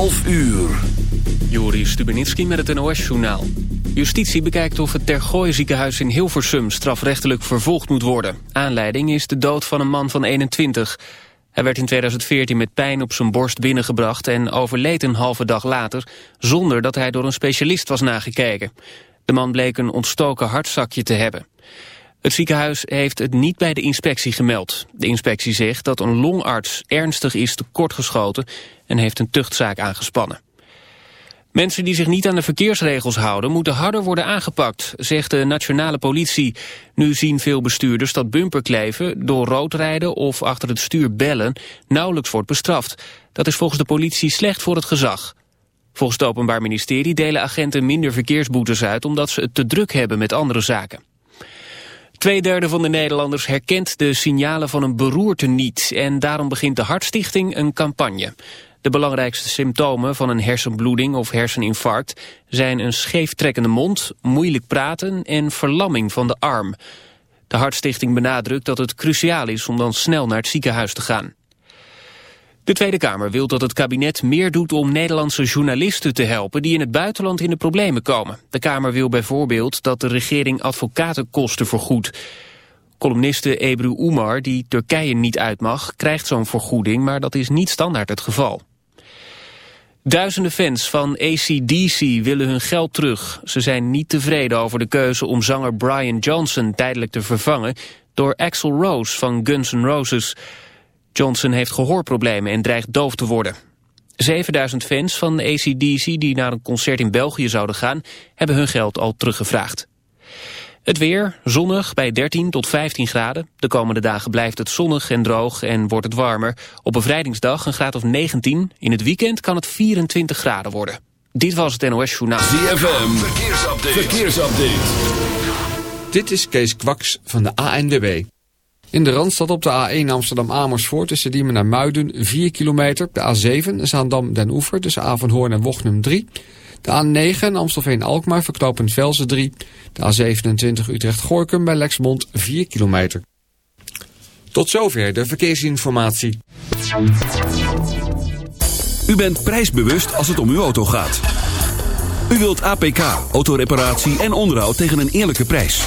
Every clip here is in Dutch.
11 uur. Joris Stubenitski met het NOS-journaal. Justitie bekijkt of het Tergooi ziekenhuis in Hilversum strafrechtelijk vervolgd moet worden. Aanleiding is de dood van een man van 21. Hij werd in 2014 met pijn op zijn borst binnengebracht en overleed een halve dag later... zonder dat hij door een specialist was nagekeken. De man bleek een ontstoken hartzakje te hebben. Het ziekenhuis heeft het niet bij de inspectie gemeld. De inspectie zegt dat een longarts ernstig is tekortgeschoten en heeft een tuchtzaak aangespannen. Mensen die zich niet aan de verkeersregels houden moeten harder worden aangepakt, zegt de nationale politie. Nu zien veel bestuurders dat bumperkleven door rood rijden of achter het stuur bellen nauwelijks wordt bestraft. Dat is volgens de politie slecht voor het gezag. Volgens het Openbaar Ministerie delen agenten minder verkeersboetes uit omdat ze het te druk hebben met andere zaken. Tweederde van de Nederlanders herkent de signalen van een beroerte niet en daarom begint de Hartstichting een campagne. De belangrijkste symptomen van een hersenbloeding of herseninfarct zijn een scheeftrekkende mond, moeilijk praten en verlamming van de arm. De Hartstichting benadrukt dat het cruciaal is om dan snel naar het ziekenhuis te gaan. De Tweede Kamer wil dat het kabinet meer doet om Nederlandse journalisten te helpen die in het buitenland in de problemen komen. De Kamer wil bijvoorbeeld dat de regering advocatenkosten vergoedt. Columniste Ebru Umar, die Turkije niet uit mag, krijgt zo'n vergoeding, maar dat is niet standaard het geval. Duizenden fans van ACDC willen hun geld terug. Ze zijn niet tevreden over de keuze om zanger Brian Johnson tijdelijk te vervangen door Axl Rose van Guns N' Roses. Johnson heeft gehoorproblemen en dreigt doof te worden. 7000 fans van ACDC die naar een concert in België zouden gaan... hebben hun geld al teruggevraagd. Het weer, zonnig bij 13 tot 15 graden. De komende dagen blijft het zonnig en droog en wordt het warmer. Op bevrijdingsdag een graad of 19. In het weekend kan het 24 graden worden. Dit was het NOS Journaal. ZFM, verkeersupdate. verkeersupdate. Dit is Kees Kwaks van de ANWB. In de Randstad op de A1 Amsterdam-Amersfoort tussen Diemen naar Muiden 4 kilometer. De A7 Zaandam-Den Oever tussen Avanhoorn en Wochnum 3. De A9 Amstelveen-Alkmaar verknopend Velzen 3. De A27 Utrecht-Gorkum bij Lexmond 4 kilometer. Tot zover de verkeersinformatie. U bent prijsbewust als het om uw auto gaat. U wilt APK, autoreparatie en onderhoud tegen een eerlijke prijs.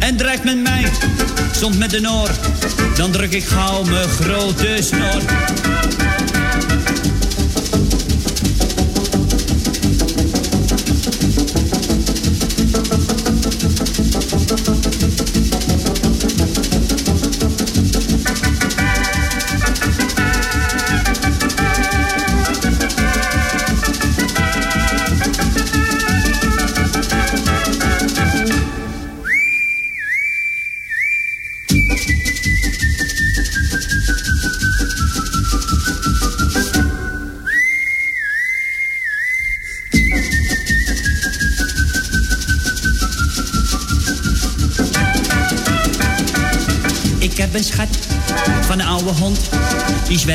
En dreigt met mij, soms met een oor. Dan druk ik gauw mijn grote snor.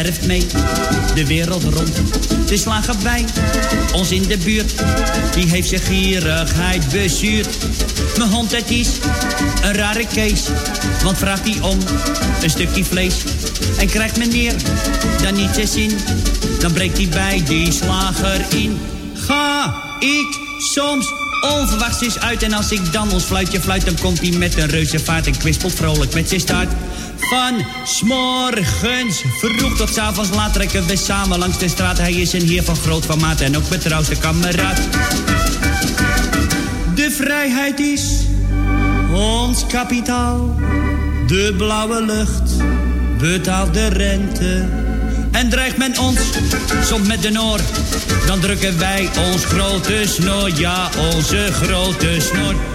Zwerft mee de wereld rond. De slager bij ons in de buurt. Die heeft zijn gierigheid bezuurd. Mijn hond het is een rare kees. Want vraagt hij om een stukje vlees. En krijgt meneer dan niet zijn zin. Dan breekt hij bij die slager in. Ga ik soms onverwachts is uit. En als ik dan ons fluitje fluit, dan komt hij met een reuze vaart en kwispelt vrolijk met zijn staart. Van s'morgens vroeg tot 's avonds laat trekken we samen langs de straat. Hij is een heer van groot formaat en ook betrouwste kameraad. De vrijheid is ons kapitaal. De blauwe lucht betaalt de rente. En dreigt men ons soms met de noor, dan drukken wij ons grote snor, ja, onze grote snor.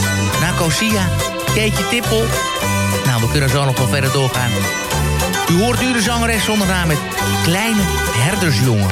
Nicosia, Keetje Tippel. Nou, we kunnen zo nog wel verder doorgaan. U hoort nu de zangeres zonder naam met Kleine Herdersjongen.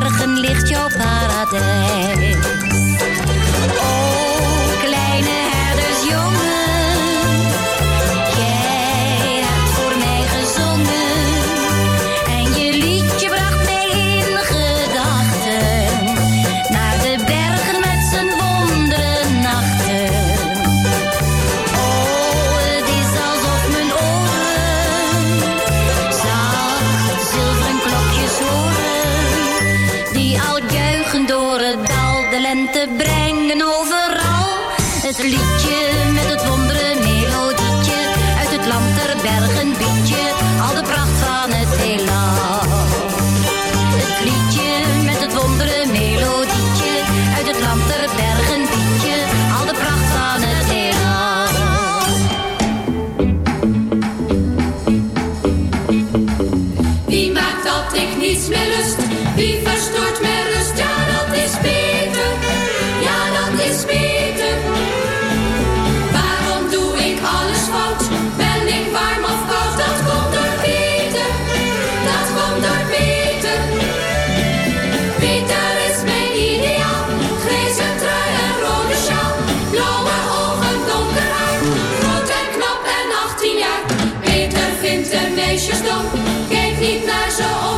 bergen ligt jouw paradijs. kijk niet naar ze.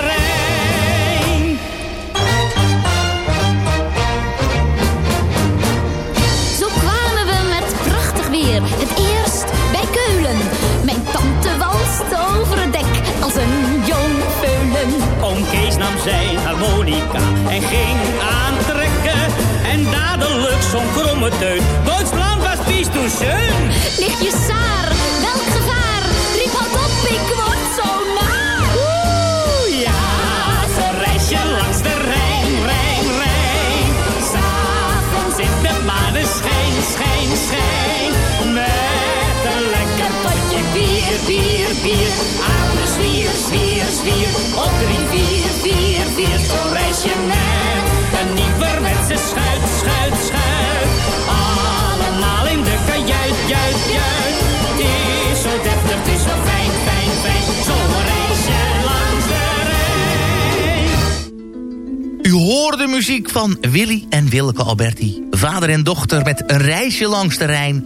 Het eerst bij Keulen. Mijn tante walst over het dek als een jong peulen. Oom Kees nam zijn harmonica en ging aantrekken. En dadelijk zo'n kromme teut. Duitsland was vies toen schön. Ligt saar vier, vier. Ademen, zwier, zwier, zwier. Op drie, vier, vier, vier. Zo reis je net een nieuwerwetse schuit, schuit, schuit. Allemaal in de kajuit, juit, juit. Het is zo deftig, het is zo fijn, fijn, fijn. Zo reis je langs de Rijn. U hoorde muziek van Willy en Willeke Alberti. Vader en dochter met een reisje langs de Rijn...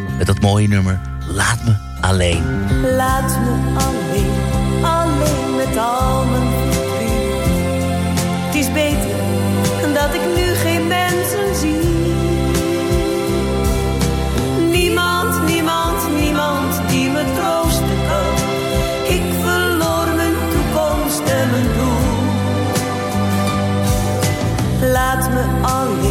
met dat mooie nummer Laat Me Alleen. Laat me alleen, alleen met al mijn. Het is beter dat ik nu geen mensen zie. Niemand, niemand, niemand die me troosten kan. Ik verloor mijn toekomst en mijn doel. Laat me alleen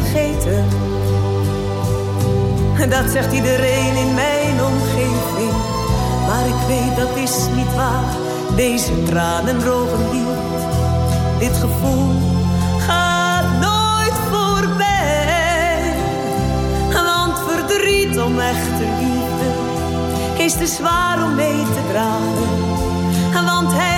Vergeten? Dat zegt iedereen in mijn omgeving. Maar ik weet dat is niet waar. Deze tranen drogen niet. Dit gevoel gaat nooit voorbij. Want verdriet om echte liefde is te zwaar om mee te dragen. Want hij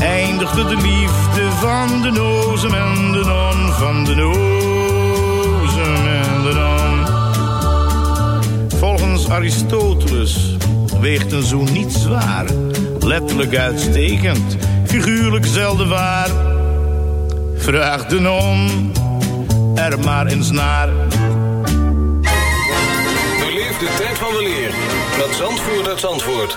Eindigde de liefde van de nozem en de non. Van de nozem en de non. Volgens Aristoteles weegt een zoen niet zwaar. Letterlijk uitstekend, figuurlijk zelden waar. Vraag de non er maar eens naar. Beleef de tijd van weleer met Zandvoort uit Zandvoort.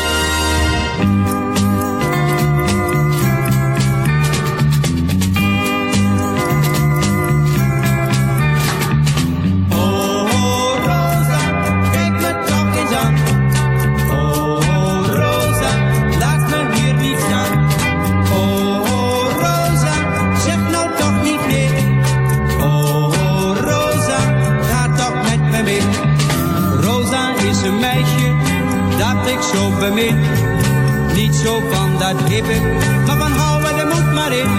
Niet zo van dat hippe, maar van houden de moed maar in.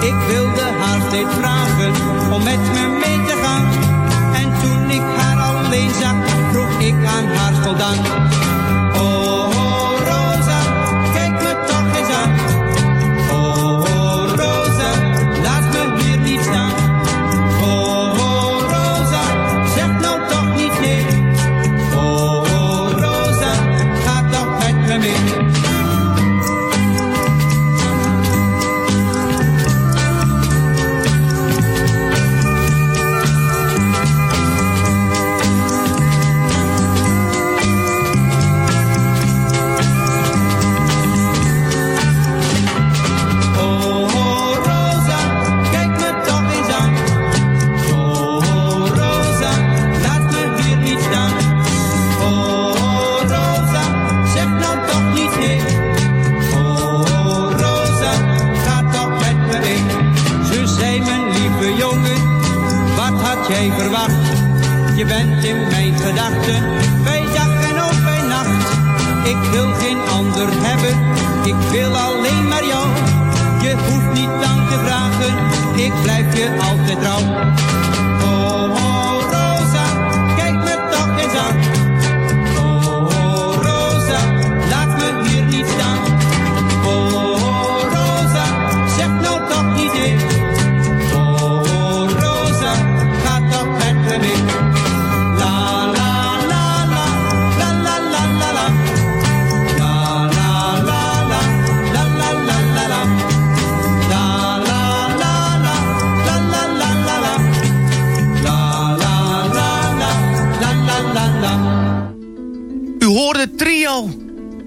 Ik wilde haar steeds vragen hebben, ik wil alleen maar jou. Je hoeft niet lang te vragen, ik blijf je altijd trouw. Oh, oh,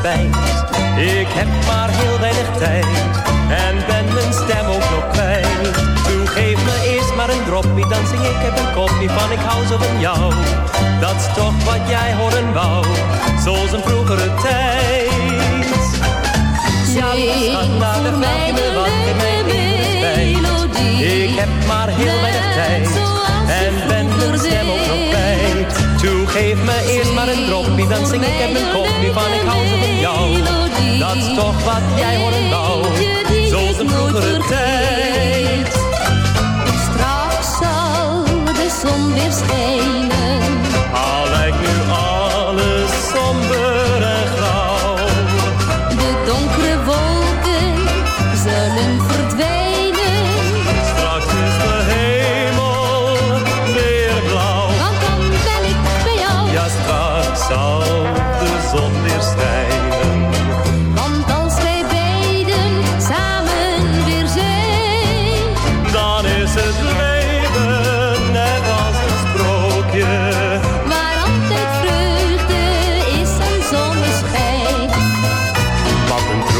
Ik heb maar heel weinig tijd en ben mijn stem ook nog kwijt. Toen geef me eerst maar een droppie, dan zing ik heb een kopje van ik hou zo van jou. Dat is toch wat jij horen wou, zoals een vroegere tijd. Ja, schat, nou dan vraag je me wat, respijt. Ik heb maar heel weinig tijd en ben mijn stem ook nog kwijt. Toe geef me eerst maar een droppie, dan zing ik heb een kopje van ik hou zo van jou. Dat is toch wat jij horen wou, zoals een vroegere tijd. Straks zal de zon weer schijnen. Al lijkt nu alles somber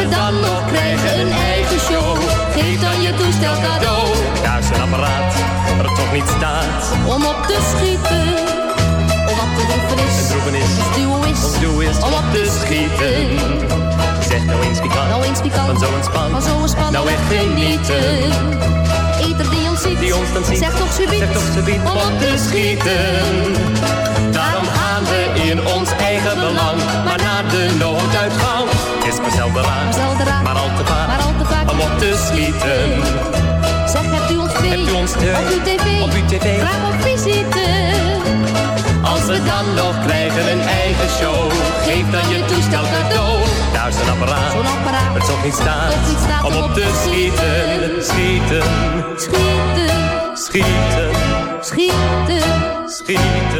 we dan nog krijgen een eigen show, geef dan je toestel cadeau. Daar is een apparaat, er toch niet staat. Om op te schieten, om wat te droeven is. Een droeven is, is, doel is om op te schieten. Zeg nou eens wie kan, Nou eens wie kan, van zo'n span. van zo'n span Nou echt genieten. Ieder die ons ziet, Die ons dan ziet, zeg toch subiet, zeg toch subiet, om op te schieten. Daarom gaan we in ons eigen belang. Maar na de nooduitgang is het zelden raak, maar al te vaak. maar al te vaak. Om op te schieten. Zeg, hebt u ons twee Hebt u ons twee op uw tv? op uw tv? Graag op visite. Als we dan nog krijgen een eigen show, geef dan je toestel cadeau. Daar is een apparaat, Zo'n apparaat, het toch niet staat om op te. Schieten, Schieten, schieten, schieten, schieten. schieten.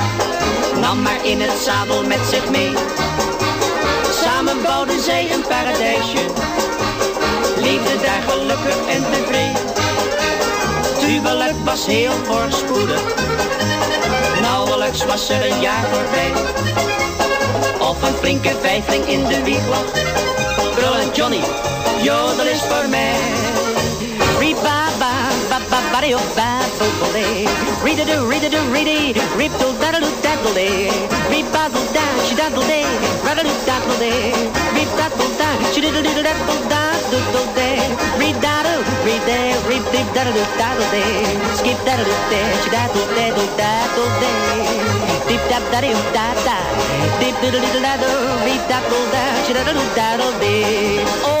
maar in het zadel met zich mee. Samen bouwden zij een paradijsje, leefde daar gelukkig en tevreden. Huwelijk was heel voorspoedig, nauwelijks was er een jaar voorbij. Of een flinke vijfling in de wieg lag, Johnny, jodel is voor mij. Bari, oh, babble, day. Read a do, read a do, read it. Rip do, daddle, daddle, day. Rip daddle, da, she daddle, day. Raddle, daddle, day. Rip daddle, da, she diddle, diddle, daddle, daddle, day. Read daddle, read day. Rip dip, daddle, daddle, day. Skip daddle, day. She daddle, daddle, daddle, day. Dip, dap, daddy, da, da. Dip, diddle, diddle, daddle. Rip daddle, da, she daddle, daddle, day. Oh,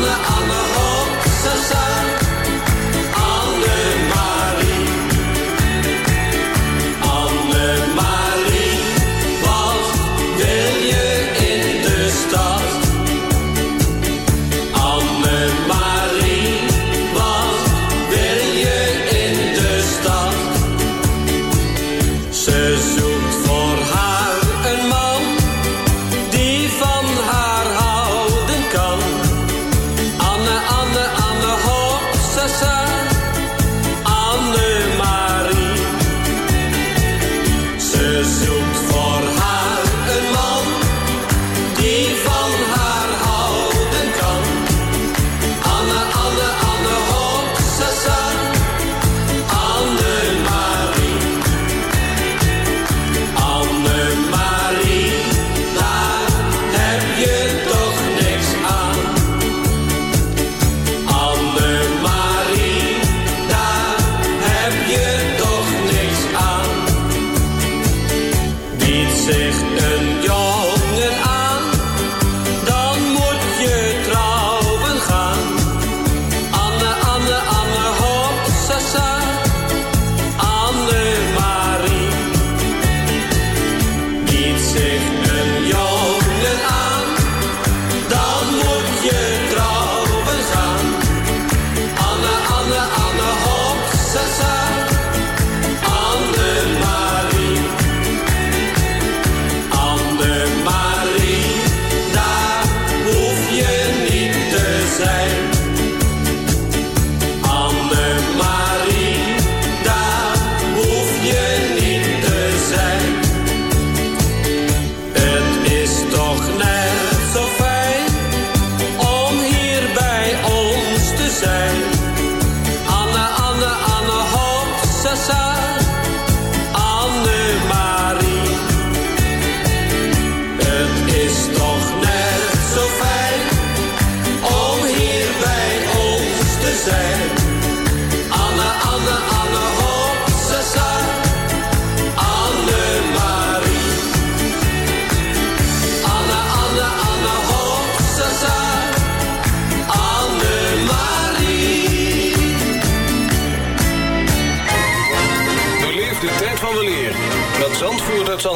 look.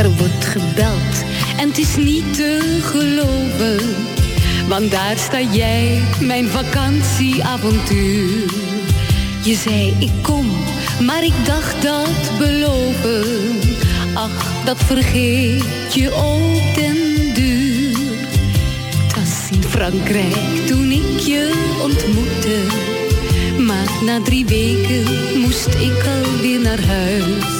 Er wordt gebeld en het is niet te geloven. Want daar sta jij, mijn vakantieavontuur. Je zei ik kom, maar ik dacht dat beloven. Ach, dat vergeet je ook den duur. Het in Frankrijk toen ik je ontmoette. Maar na drie weken moest ik alweer naar huis.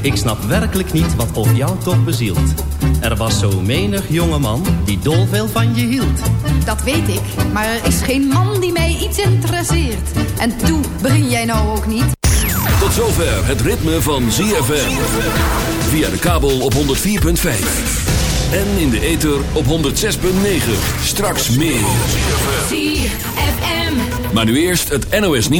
Ik snap werkelijk niet wat op jou toch bezielt. Er was zo menig jongeman die dol veel van je hield. Dat weet ik, maar er is geen man die mij iets interesseert. En toe begin jij nou ook niet. Tot zover het ritme van ZFM. Via de kabel op 104.5. En in de ether op 106.9. Straks meer. ZFM. Maar nu eerst het NOS nieuws.